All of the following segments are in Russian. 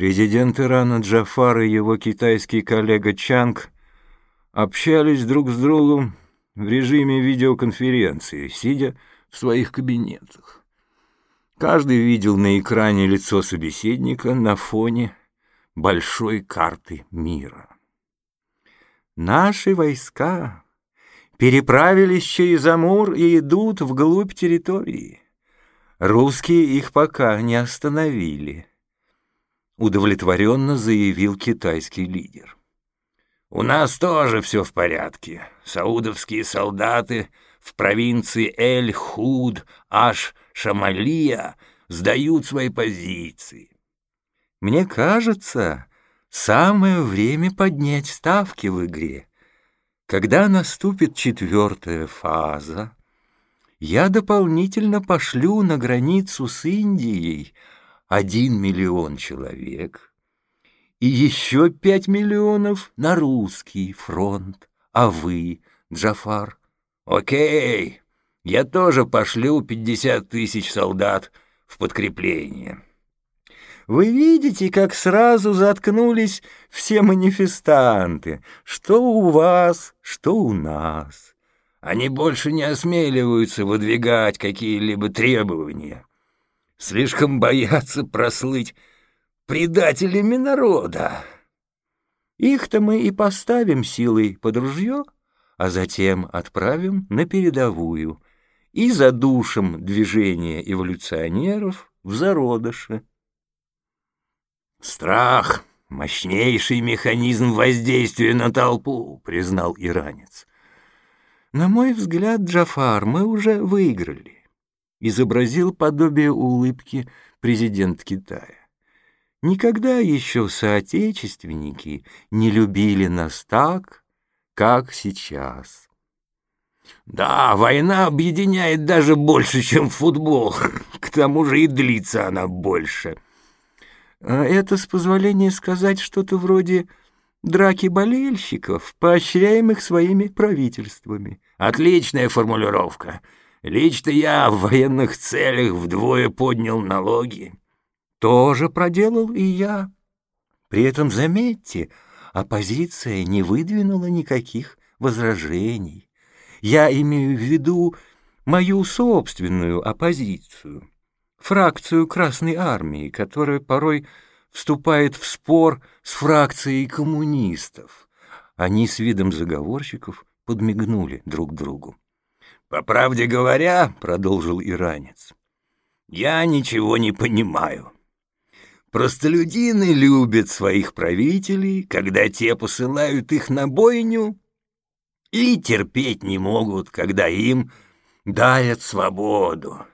Президент Ирана Джафар и его китайский коллега Чанг общались друг с другом в режиме видеоконференции, сидя в своих кабинетах. Каждый видел на экране лицо собеседника на фоне большой карты мира. Наши войска переправились через Амур и идут вглубь территории. Русские их пока не остановили, удовлетворенно заявил китайский лидер. У нас тоже все в порядке. Саудовские солдаты в провинции Эль-Худ, аж Шамалия, сдают свои позиции. Мне кажется, самое время поднять ставки в игре. Когда наступит четвертая фаза, я дополнительно пошлю на границу с Индией один миллион человек и еще пять миллионов на русский фронт. А вы, Джафар? Окей, я тоже пошлю пятьдесят тысяч солдат в подкрепление. Вы видите, как сразу заткнулись все манифестанты, что у вас, что у нас. Они больше не осмеливаются выдвигать какие-либо требования. Слишком боятся прослыть предателями народа. Их-то мы и поставим силой под ружье, а затем отправим на передовую и задушим движение эволюционеров в зародыше. «Страх — мощнейший механизм воздействия на толпу», — признал иранец. «На мой взгляд, Джафар, мы уже выиграли», — изобразил подобие улыбки президент Китая. «Никогда еще соотечественники не любили нас так, как сейчас». «Да, война объединяет даже больше, чем футбол. К тому же и длится она больше», а это, с позволения сказать, что-то вроде драки болельщиков, поощряемых своими правительствами. Отличная формулировка. Лично я в военных целях вдвое поднял налоги. Тоже проделал и я. При этом, заметьте, оппозиция не выдвинула никаких возражений. Я имею в виду мою собственную оппозицию фракцию Красной Армии, которая порой вступает в спор с фракцией коммунистов. Они с видом заговорщиков подмигнули друг другу. «По правде говоря, — продолжил иранец, — я ничего не понимаю. Простолюдины любят своих правителей, когда те посылают их на бойню, и терпеть не могут, когда им дают свободу.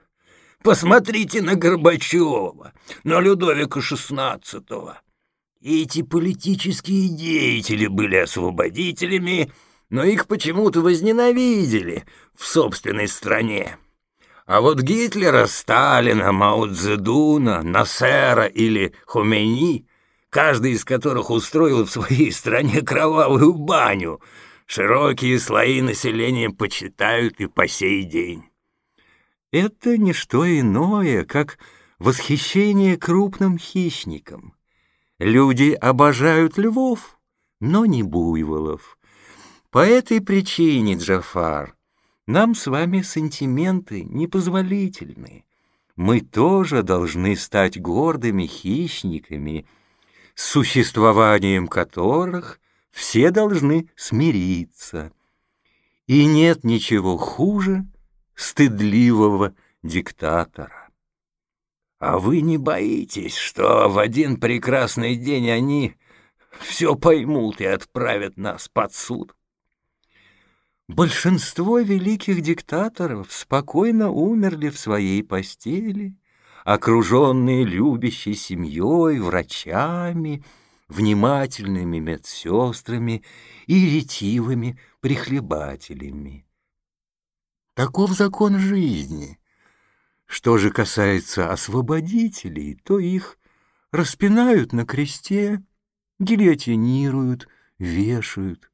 Посмотрите на Горбачева, на Людовика XVI. Эти политические деятели были освободителями, но их почему-то возненавидели в собственной стране. А вот Гитлера, Сталина, Мао Цзэдуна, Насера или Хомейни, каждый из которых устроил в своей стране кровавую баню, широкие слои населения почитают и по сей день. Это не что иное, как восхищение крупным хищником. Люди обожают львов, но не буйволов. По этой причине, Джафар, нам с вами сантименты непозволительны. Мы тоже должны стать гордыми хищниками, с существованием которых все должны смириться. И нет ничего хуже, стыдливого диктатора. А вы не боитесь, что в один прекрасный день они все поймут и отправят нас под суд? Большинство великих диктаторов спокойно умерли в своей постели, окруженные любящей семьей, врачами, внимательными медсестрами и ретивыми прихлебателями. Таков закон жизни. Что же касается освободителей, то их распинают на кресте, гильотинируют, вешают.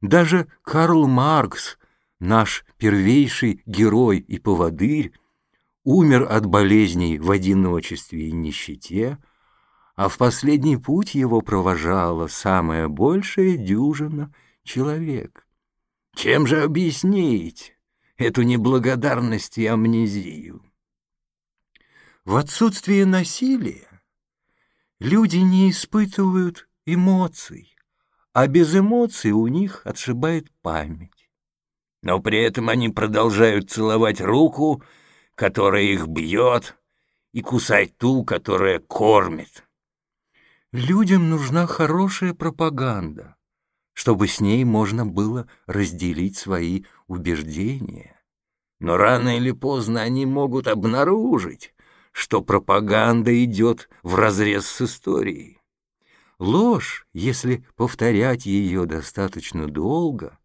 Даже Карл Маркс, наш первейший герой и поводырь, умер от болезней в одиночестве и нищете, а в последний путь его провожала самая большая дюжина человек. Чем же объяснить эту неблагодарность и амнезию? В отсутствие насилия люди не испытывают эмоций, а без эмоций у них отшибает память. Но при этом они продолжают целовать руку, которая их бьет, и кусать ту, которая кормит. Людям нужна хорошая пропаганда, чтобы с ней можно было разделить свои убеждения. Но рано или поздно они могут обнаружить, что пропаганда идет вразрез с историей. Ложь, если повторять ее достаточно долго,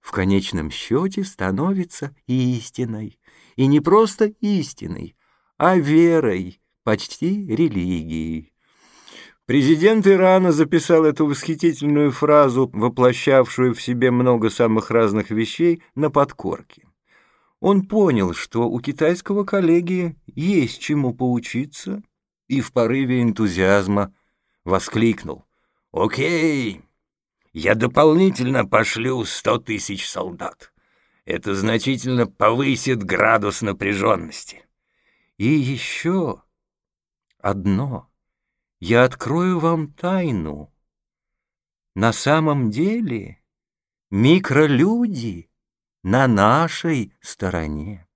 в конечном счете становится истиной, и не просто истиной, а верой, почти религией. Президент Ирана записал эту восхитительную фразу, воплощавшую в себе много самых разных вещей, на подкорке. Он понял, что у китайского коллеги есть чему поучиться, и в порыве энтузиазма воскликнул. «Окей, я дополнительно пошлю сто тысяч солдат. Это значительно повысит градус напряженности. И еще одно» я открою вам тайну. На самом деле микролюди на нашей стороне.